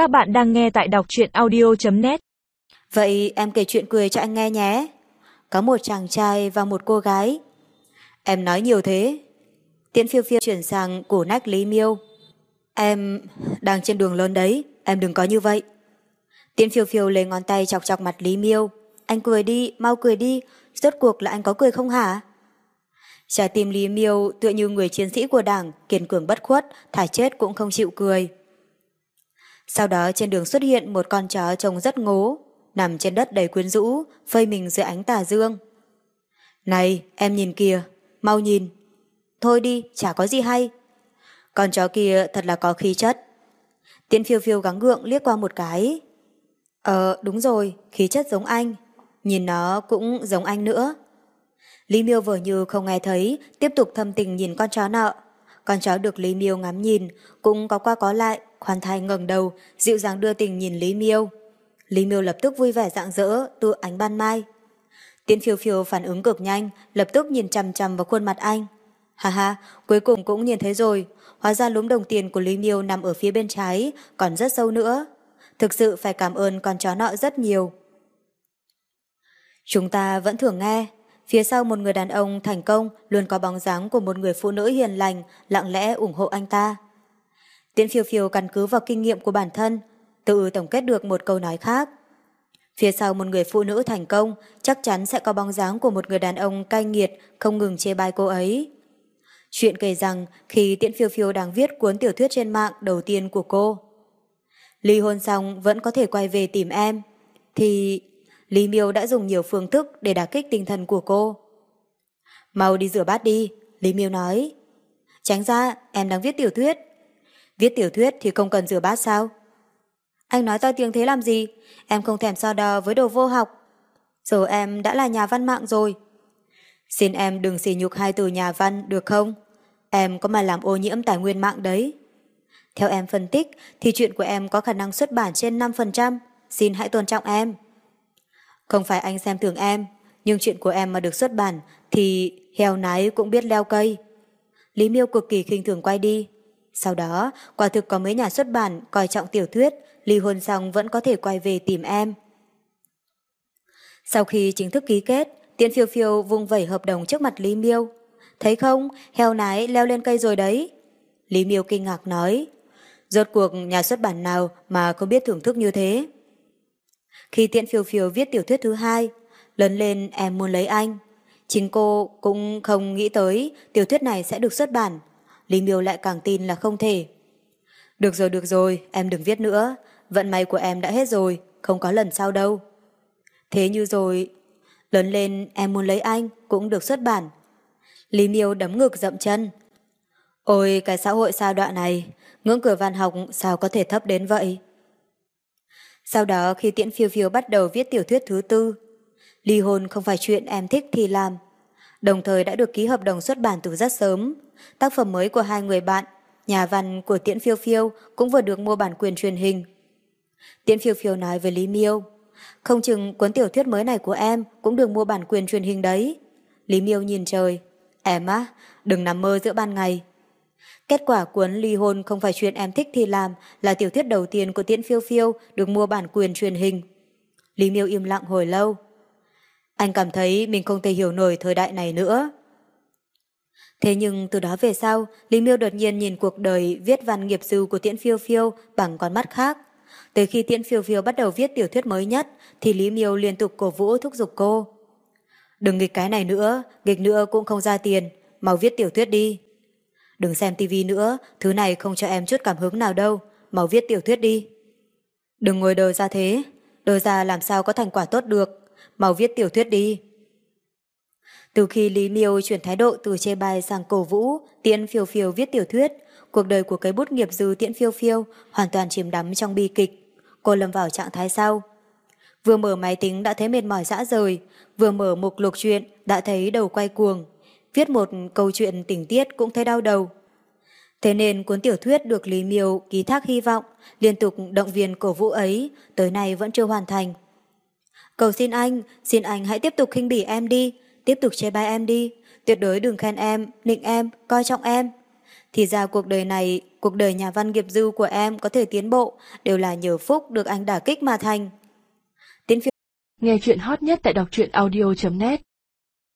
Các bạn đang nghe tại đọc truyện audio.net Vậy em kể chuyện cười cho anh nghe nhé. Có một chàng trai và một cô gái. Em nói nhiều thế. Tiễn phiêu phiêu chuyển sang cổ nách Lý Miêu. Em đang trên đường lớn đấy, em đừng có như vậy. Tiễn phiêu phiêu lấy ngón tay chọc chọc mặt Lý Miêu. Anh cười đi, mau cười đi, rốt cuộc là anh có cười không hả? Trái tim Lý Miêu tựa như người chiến sĩ của đảng, kiên cường bất khuất, thả chết cũng không chịu cười. Sau đó trên đường xuất hiện một con chó trông rất ngố, nằm trên đất đầy quyến rũ, phơi mình dưới ánh tà dương. Này, em nhìn kìa, mau nhìn. Thôi đi, chả có gì hay. Con chó kia thật là có khí chất. Tiễn phiêu phiêu gắng gượng liếc qua một cái. Ờ, đúng rồi, khí chất giống anh. Nhìn nó cũng giống anh nữa. Lý Miêu vừa như không nghe thấy, tiếp tục thâm tình nhìn con chó nợ con chó được Lý Miêu ngắm nhìn, cũng có qua có lại, khoan thai ngẩng đầu, dịu dàng đưa tình nhìn Lý Miêu. Lý Miêu lập tức vui vẻ rạng rỡ, tự ánh ban mai. Tiến phiêu phiêu phản ứng cực nhanh, lập tức nhìn chằm chằm vào khuôn mặt anh. Ha ha, cuối cùng cũng nhìn thấy rồi, hóa ra lúm đồng tiền của Lý Miêu nằm ở phía bên trái, còn rất sâu nữa. Thực sự phải cảm ơn con chó nọ rất nhiều. Chúng ta vẫn thường nghe, phía sau một người đàn ông thành công luôn có bóng dáng của một người phụ nữ hiền lành, lặng lẽ ủng hộ anh ta. Tiễn phiêu phiêu căn cứ vào kinh nghiệm của bản thân, tự tổng kết được một câu nói khác. Phía sau một người phụ nữ thành công, chắc chắn sẽ có bóng dáng của một người đàn ông cay nghiệt, không ngừng chê bai cô ấy. Chuyện kể rằng khi Tiễn Phiêu Phiêu đang viết cuốn tiểu thuyết trên mạng đầu tiên của cô. Ly hôn xong vẫn có thể quay về tìm em, thì Lý Miêu đã dùng nhiều phương thức để đả kích tinh thần của cô. Mau đi rửa bát đi, Lý Miêu nói. Tránh ra, em đang viết tiểu thuyết. Viết tiểu thuyết thì không cần rửa bát sao? Anh nói to tiếng thế làm gì? Em không thèm so đo với đồ vô học. Giờ em đã là nhà văn mạng rồi. Xin em đừng xỉ nhục hai từ nhà văn được không? Em có mà làm ô nhiễm tài nguyên mạng đấy. Theo em phân tích thì chuyện của em có khả năng xuất bản trên 5%. Xin hãy tôn trọng em. Không phải anh xem thường em, nhưng chuyện của em mà được xuất bản thì heo nái cũng biết leo cây. Lý Miêu cực kỳ khinh thường quay đi. Sau đó, quả thực có mấy nhà xuất bản coi trọng tiểu thuyết, ly hôn xong vẫn có thể quay về tìm em. Sau khi chính thức ký kết, Tiễn phiêu phiêu vung vẩy hợp đồng trước mặt Lý Miêu. Thấy không, heo nái leo lên cây rồi đấy. Lý Miêu kinh ngạc nói. Rốt cuộc nhà xuất bản nào mà không biết thưởng thức như thế? Khi Tiễn phiêu phiêu viết tiểu thuyết thứ hai, lớn lên em muốn lấy anh. Chính cô cũng không nghĩ tới tiểu thuyết này sẽ được xuất bản. Lý Miêu lại càng tin là không thể. Được rồi, được rồi, em đừng viết nữa. Vận may của em đã hết rồi, không có lần sau đâu. Thế như rồi, lớn lên em muốn lấy anh cũng được xuất bản. Lý Miêu đấm ngực dậm chân. Ôi cái xã hội sao đoạn này, ngưỡng cửa văn học sao có thể thấp đến vậy? Sau đó khi Tiễn Phiêu Phiêu bắt đầu viết tiểu thuyết thứ tư, ly hôn không phải chuyện em thích thì làm. Đồng thời đã được ký hợp đồng xuất bản từ rất sớm. Tác phẩm mới của hai người bạn, nhà văn của Tiễn Phiêu Phiêu cũng vừa được mua bản quyền truyền hình. Tiễn Phiêu Phiêu nói với Lý Miêu, không chừng cuốn tiểu thuyết mới này của em cũng được mua bản quyền truyền hình đấy. Lý Miêu nhìn trời, em á, đừng nằm mơ giữa ban ngày. Kết quả cuốn ly hôn không phải chuyện em thích thì làm là tiểu thuyết đầu tiên của Tiễn Phiêu Phiêu được mua bản quyền truyền hình. Lý Miêu im lặng hồi lâu. Anh cảm thấy mình không thể hiểu nổi thời đại này nữa. Thế nhưng từ đó về sau, Lý Miêu đột nhiên nhìn cuộc đời viết văn nghiệp dư của Tiễn Phiêu Phiêu bằng con mắt khác. Tới khi Tiễn Phiêu Phiêu bắt đầu viết tiểu thuyết mới nhất, thì Lý Miêu liên tục cổ vũ thúc giục cô. Đừng nghịch cái này nữa, nghịch nữa cũng không ra tiền, mau viết tiểu thuyết đi. Đừng xem tivi nữa, thứ này không cho em chút cảm hứng nào đâu, mau viết tiểu thuyết đi. Đừng ngồi đờ ra thế, đờ ra làm sao có thành quả tốt được, mau viết tiểu thuyết đi. Từ khi Lý Miêu chuyển thái độ từ chê bai sang cổ vũ, Tiễn Phiêu Phiêu viết tiểu thuyết, cuộc đời của cái bút nghiệp dư Tiễn Phiêu Phiêu hoàn toàn chìm đắm trong bi kịch. Cô lâm vào trạng thái sau. Vừa mở máy tính đã thấy mệt mỏi dã rời, vừa mở mục lục chuyện đã thấy đầu quay cuồng. Viết một câu chuyện tình tiết cũng thấy đau đầu. Thế nên cuốn tiểu thuyết được Lý Miêu ký thác hy vọng, liên tục động viên cổ vũ ấy, tới nay vẫn chưa hoàn thành. Cầu xin anh, xin anh hãy tiếp tục khinh bỉ em đi, tiếp tục chê bai em đi, tuyệt đối đừng khen em, nịnh em, coi trọng em. Thì ra cuộc đời này, cuộc đời nhà văn nghiệp dư của em có thể tiến bộ, đều là nhờ phúc được anh đả kích mà thành. Nghe chuyện hot nhất tại đọc truyện audio.net